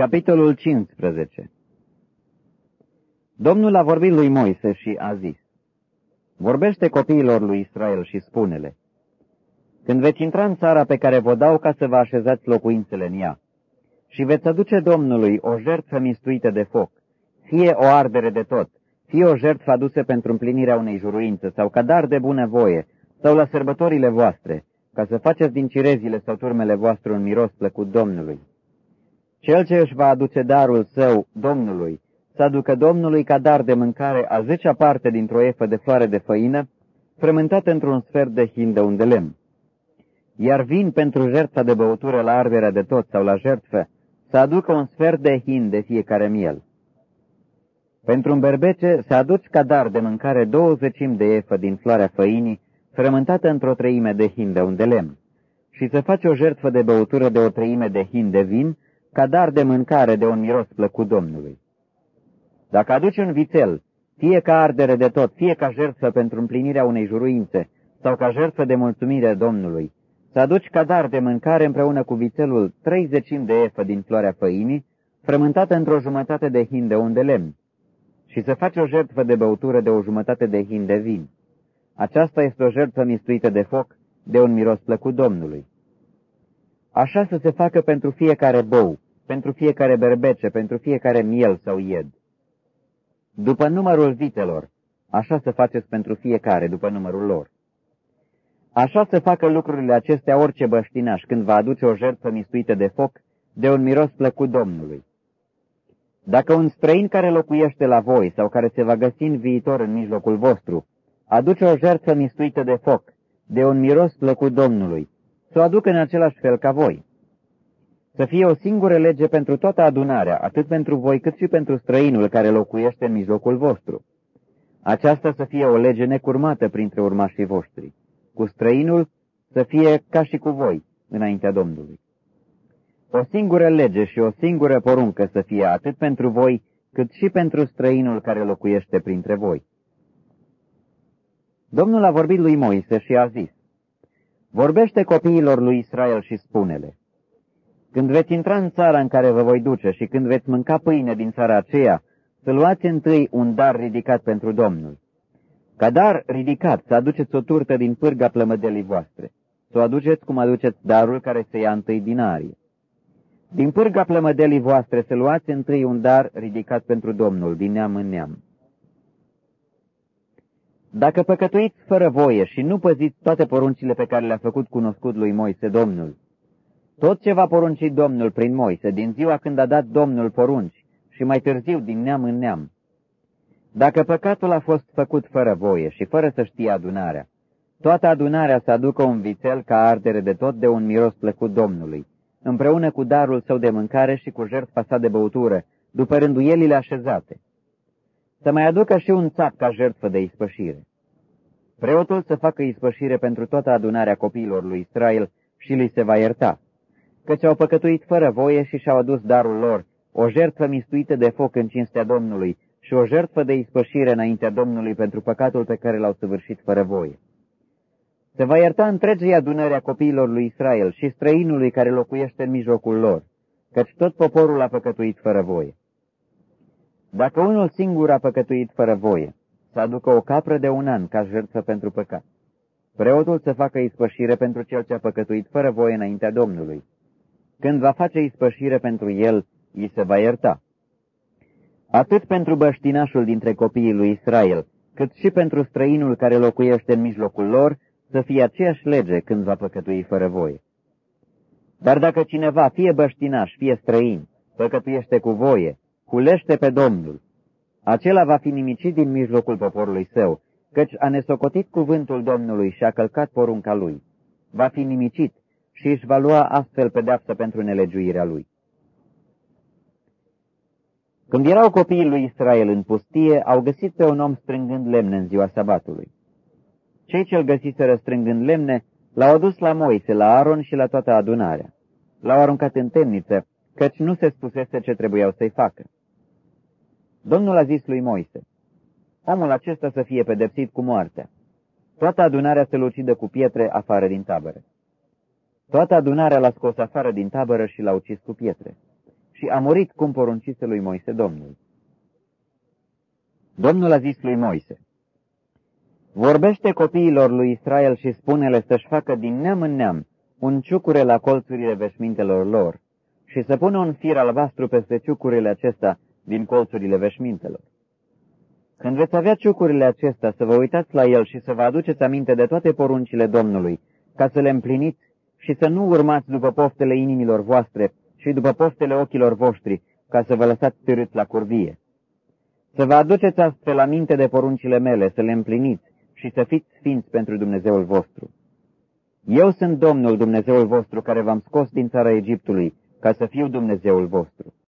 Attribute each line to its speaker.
Speaker 1: Capitolul 15 Domnul a vorbit lui Moise și a zis, Vorbește copiilor lui Israel și spune-le, Când veți intra în țara pe care vă dau ca să vă așezați locuințele în ea, și veți aduce Domnului o jertfă mistuită de foc, fie o ardere de tot, fie o jertfă adusă pentru împlinirea unei juruințe sau ca dar de bunăvoie, sau la sărbătorile voastre, ca să faceți din cirezile sau turmele voastre un miros plăcut Domnului. Cel ce își va aduce darul său Domnului, să aducă Domnului ca dar de mâncare a zecea parte dintr-o efă de floare de făină, frământată într-un sfert de hindă unde lemn. Iar vin pentru jertfa de băutură la arderea de tot sau la jertfă, să aducă un sfert de hin de fiecare miel. Pentru un berbece să aduci ca dar de mâncare douăzecim de efă din floarea făinii, frământată într-o treime de hin de unde lemn, și să faci o jertfă de băutură de o treime de hin de vin, ca dar de mâncare de un miros plăcut Domnului. Dacă aduci un vițel, fie ca ardere de tot, fie ca jertfă pentru împlinirea unei juruințe, sau ca jertfă de mulțumire Domnului, să aduci ca dar de mâncare împreună cu vițelul treizecim de efă din floarea făinii, frământată într-o jumătate de hin de unde lemn, și să faci o jertfă de băutură de o jumătate de hin de vin. Aceasta este o jertfă mistuită de foc, de un miros plăcut Domnului. Așa să se facă pentru fiecare bou, pentru fiecare berbece, pentru fiecare miel sau ied. După numărul vitelor, așa să faceți pentru fiecare, după numărul lor. Așa să facă lucrurile acestea orice băștinaș când va aduce o jertfă mistuită de foc, de un miros plăcut Domnului. Dacă un străin care locuiește la voi sau care se va găsi în viitor în mijlocul vostru, aduce o jertfă mistuită de foc, de un miros plăcut Domnului, să o aducă în același fel ca voi. Să fie o singură lege pentru toată adunarea, atât pentru voi cât și pentru străinul care locuiește în mijlocul vostru. Aceasta să fie o lege necurmată printre urmașii voștri. Cu străinul să fie ca și cu voi, înaintea Domnului. O singură lege și o singură poruncă să fie atât pentru voi, cât și pentru străinul care locuiește printre voi. Domnul a vorbit lui Moise și a zis, Vorbește copiilor lui Israel și spune-le, Când veți intra în țara în care vă voi duce și când veți mânca pâine din țara aceea, să luați întâi un dar ridicat pentru Domnul. Ca dar ridicat să aduceți o turtă din pârga plămădelii voastre, să o aduceți cum aduceți darul care se ia întâi din arie. Din pârga plămădelii voastre să luați întâi un dar ridicat pentru Domnul, din neam în neam. Dacă păcătuiți fără voie și nu păziți toate poruncile pe care le-a făcut cunoscut lui Moise Domnul, tot ce va porunci Domnul prin Moise din ziua când a dat Domnul porunci și mai târziu din neam în neam, dacă păcatul a fost făcut fără voie și fără să știe adunarea, toată adunarea să aducă un vițel ca ardere de tot de un miros plăcut Domnului, împreună cu darul său de mâncare și cu jertfa sa de băutură, după rânduielile așezate să mai aducă și un țap ca jertfă de ispășire. Preotul să facă ispășire pentru toată adunarea copiilor lui Israel și li se va ierta, căci au păcătuit fără voie și și-au adus darul lor, o jertfă mistuită de foc în cinstea Domnului și o jertfă de ispășire înaintea Domnului pentru păcatul pe care l-au săvârșit fără voie. Se va ierta întregii adunări a copiilor lui Israel și străinului care locuiește în mijlocul lor, căci tot poporul a păcătuit fără voie. Dacă unul singur a păcătuit fără voie, să aducă o capră de un an ca jertfă pentru păcat. Preotul să facă ispășire pentru cel ce a păcătuit fără voie înaintea Domnului. Când va face ispășire pentru el, îi se va ierta. Atât pentru băștinașul dintre copiii lui Israel, cât și pentru străinul care locuiește în mijlocul lor, să fie aceeași lege când va păcătui fără voie. Dar dacă cineva, fie băștinaș, fie străin, păcătuiește cu voie, Culește pe Domnul. Acela va fi nimicit din mijlocul poporului său, căci a nesocotit cuvântul Domnului și a călcat porunca lui. Va fi nimicit și își va lua astfel pedeapsă pentru nelegiuirea lui. Când erau copiii lui Israel în pustie, au găsit pe un om strângând lemne în ziua sabatului. Cei ce-l găsiseră strângând lemne l-au adus la Moise, la Aron și la toată adunarea. L-au aruncat în temniță, căci nu se spusese ce trebuiau să-i facă. Domnul a zis lui Moise, omul acesta să fie pedepsit cu moartea. Toată adunarea să-l ucidă cu pietre afară din tabără. Toată adunarea l-a scos afară din tabără și l-a ucis cu pietre. și a murit cum poruncise lui Moise Domnul. Domnul a zis lui Moise, Vorbește copiilor lui Israel și spune-le să-și facă din neam în neam un ciucure la colțurile veșmintelor lor și să pună un fir albastru peste ciucurile acesta din colțurile veșmintelor. Când veți avea ciucurile acestea, să vă uitați la el și să vă aduceți aminte de toate poruncile Domnului, ca să le împliniți și să nu urmați după poftele inimilor voastre și după poftele ochilor voștri, ca să vă lăsați târâți la curvie. Să vă aduceți astfel aminte de poruncile mele, să le împliniți și să fiți sfinți pentru Dumnezeul vostru. Eu sunt Domnul Dumnezeul vostru care v-am scos din țara Egiptului, ca să fiu Dumnezeul vostru.